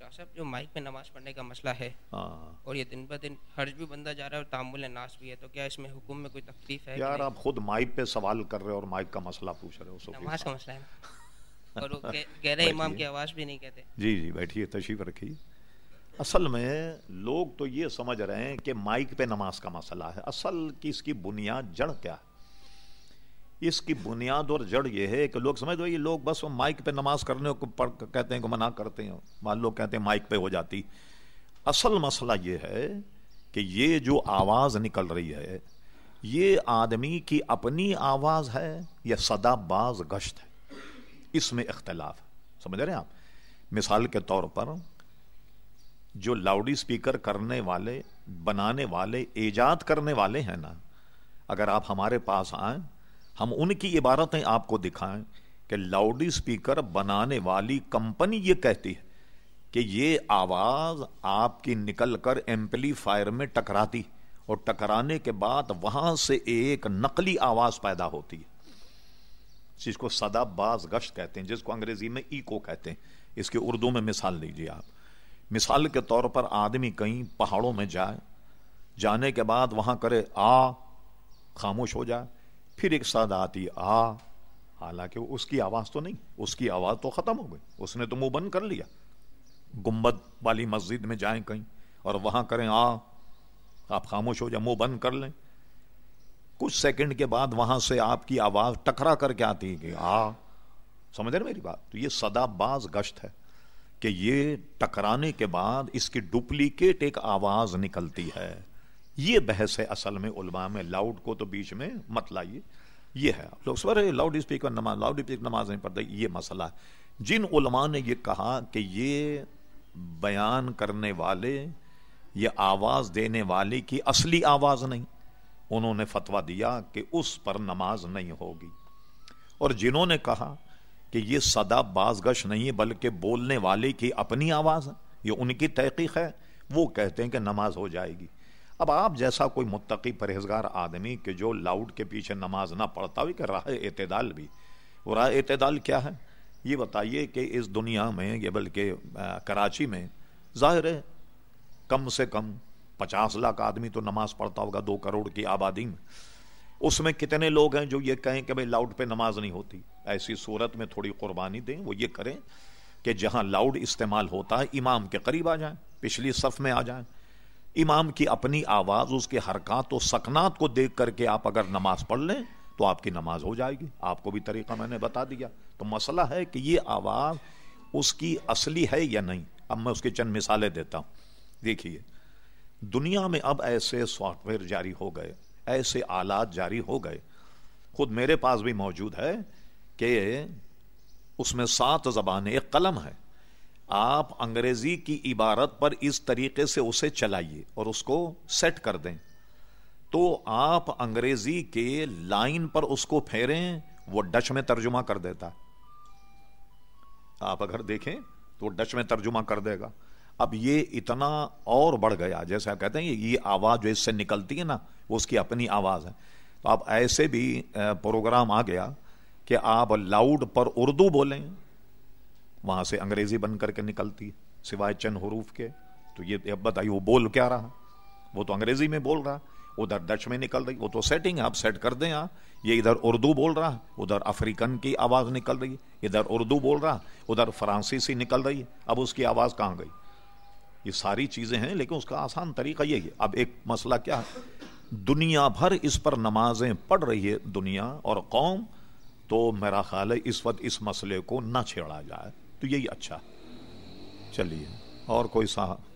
شاہ صاحب جو مائک پہ نماز پڑھنے کا مسئلہ ہے ہاں۔ اور یہ دن بہ دن حرج بھی بندہ جا رہا ہے اور تعمل ناس بھی ہے تو کیا اس میں حکم میں کوئی تکلیف ہے یار؟ آپ خود مائک پہ سوال کر رہے ہو اور مائک کا مسئلہ پوچھ رہے ہو نماز کا۔ مسئلہ ہے۔ اور وہ کہہ رہے امام کی آواز بھی نہیں کہتے۔ جی جی بیٹھیے تشریف رکھیے۔ اصل میں لوگ تو یہ سمجھ رہے ہیں کہ مائک پہ نماز کا مسئلہ ہے۔ اصل کی اس کی بنیاد جڑ کیا ہے؟ اس کی بنیاد اور جڑ یہ ہے کہ لوگ سمجھ دو یہ لوگ بس وہ مائک پہ نماز کرنے کو پڑھ کہتے ہیں کہ منع کرتے ہیں۔ مان لوگ کہتے ہیں مائک پہ ہو جاتی۔ اصل مسئلہ یہ ہے کہ یہ جو آواز نکل رہی ہے، یہ آدمی کی اپنی آواز ہے یا صدا باز گشت ہے؟ اس میں اختلاف ہے۔ سمجھ رہے ہیں آپ؟ مثال کے طور پر جو لاؤڈ اسپیکر کرنے والے، بنانے والے، ایجاد کرنے والے ہیں نا، اگر آپ ہمارے پاس آئیں ہم ان کی عبارتیں آپ کو دکھائیں کہ لاؤڈ اسپیکر بنانے والی کمپنی یہ کہتی ہے کہ یہ آواز آپ کی نکل کر ایمپلی فائر میں ٹکراتی اور ٹکرانے کے بعد وہاں سے ایک نقلی آواز پیدا ہوتی ہے۔ جس کو صدا باز گشت کہتے ہیں، جس کو انگریزی میں ایکو کہتے ہیں۔ اس کی اردو میں مثال لیجیے آپ۔ مثال کے طور پر آدمی کہیں پہاڑوں میں جائے، جانے کے بعد وہاں کرے آ، خاموش ہو جائے۔ پھر ایک صدا آتی، آ، حالانکہ اس کی آواز تو نہیں، اس کی آواز تو ختم ہو گئی۔ اس نے تو منہ بند کر لیا۔ گنبد والی مسجد میں جائیں کہیں اور وہاں کریں، آ، آپ خاموش ہو جائیں، منہ بند کر لیں۔ کچھ سیکنڈ کے بعد وہاں سے آپ کی آواز ٹکرا کر کے آتی ہے کہ، آ، سمجھ رہے میری بات؟ تو یہ صدا باز گشت ہے کہ یہ ٹکرانے کے بعد اس کی ڈپلیکیٹ ایک آواز نکلتی ہے۔ یہ بحث ہے اصل میں علماء میں، لاؤڈ کو تو بیچ میں مت لائیے۔ یہ ہے۔ لوگ سوچ لاؤڈ اسپیکر نماز، لاؤڈ اسپیکر نماز نہیں پڑھتا، یہ مسئلہ ہے۔ جن علماء نے یہ کہا کہ یہ بیان کرنے والے یہ آواز دینے والے کی اصلی آواز نہیں، انہوں نے فتوا دیا کہ اس پر نماز نہیں ہوگی۔ اور جنہوں نے کہا کہ یہ صدا بازگش نہیں ہے، بلکہ بولنے والے کی اپنی آواز ہے، یہ ان کی تحقیق ہے، وہ کہتے ہیں کہ نماز ہو جائے گی۔ اب آپ جیسا کوئی متقی پرہیزگار آدمی کہ جو لاؤڈ کے پیچھے نماز نہ پڑھتا ہوئی کہ راہ اعتدال بھی۔ وہ راہ اعتدال کیا ہے؟ یہ بتائیے کہ اس دنیا میں یہ بلکہ کراچی میں ظاہر ہے، کم سے کم پچاس لاکھ آدمی تو نماز پڑھتا ہوگا، دو کروڑ کی آبادی میں۔ اس میں کتنے لوگ ہیں جو یہ کہیں کہ بھائی لاؤڈ پہ نماز نہیں ہوتی؟ ایسی صورت میں تھوڑی قربانی دیں، وہ یہ کریں کہ جہاں لاؤڈ استعمال ہوتا ہے، امام کے قریب آ جائیں، پچھلی صف میں آ جائیں۔ امام کی اپنی آواز، اس کے حرکات و سکنات کو دیکھ کر کے آپ اگر نماز پڑھ لیں تو آپ کی نماز ہو جائے گی۔ آپ کو بھی طریقہ میں نے بتا دیا۔ تو مسئلہ ہے کہ یہ آواز اس کی اصلی ہے یا نہیں؟ اب میں اس کی چند مثالیں دیتا ہوں۔ دیکھیے، دنیا میں اب ایسے سافٹ ویئر جاری ہو گئے، ایسے آلات جاری ہو گئے۔ خود میرے پاس بھی موجود ہے کہ اس میں سات زبانیں، ایک قلم ہے۔ آپ انگریزی کی عبارت پر اس طریقے سے اسے چلائیے اور اس کو سیٹ کر دیں۔ تو آپ انگریزی کے لائن پر اس کو پھیریں، وہ ڈچ میں ترجمہ کر دیتا۔ ہے آپ اگر دیکھیں تو وہ ڈچ میں ترجمہ کر دے گا۔ اب یہ اتنا اور بڑھ گیا جیسا کہتے ہیں یہ آواز جو اس سے نکلتی ہے نا، وہ اس کی اپنی آواز ہے۔ تو اب ایسے بھی پروگرام آ گیا کہ آپ لاؤڈ پر اردو بولیں وہاں سے انگریزی بن کر کے نکلتی ہے، سوائے چند حروف کے۔ تو یہ اب بتائیے، وہ بول کیا رہا؟ وہ تو انگریزی میں بول رہا۔ ادھر ڈچ میں نکل رہی، وہ تو سیٹنگ ہے آپ سیٹ کر دیں آپ۔ یہ ادھر اردو بول رہا، ادھر افریقن کی آواز نکل رہی۔ ہے ادھر اردو بول رہا، ادھر فرانسیسی نکل رہی۔ ہے اب اس کی آواز کہاں گئی؟ یہ ساری چیزیں ہیں، لیکن اس کا آسان طریقہ یہی ہے۔ اب ایک مسئلہ کیا ہے؟ دنیا بھر اس پر نمازیں پڑھ رہی ہے، دنیا اور قوم۔ تو میرا خیال ہے، اس وقت اس مسئلے کو نہ چھیڑا جائے۔ تو یہی اچھا۔ چلیے اور کوئی صاحب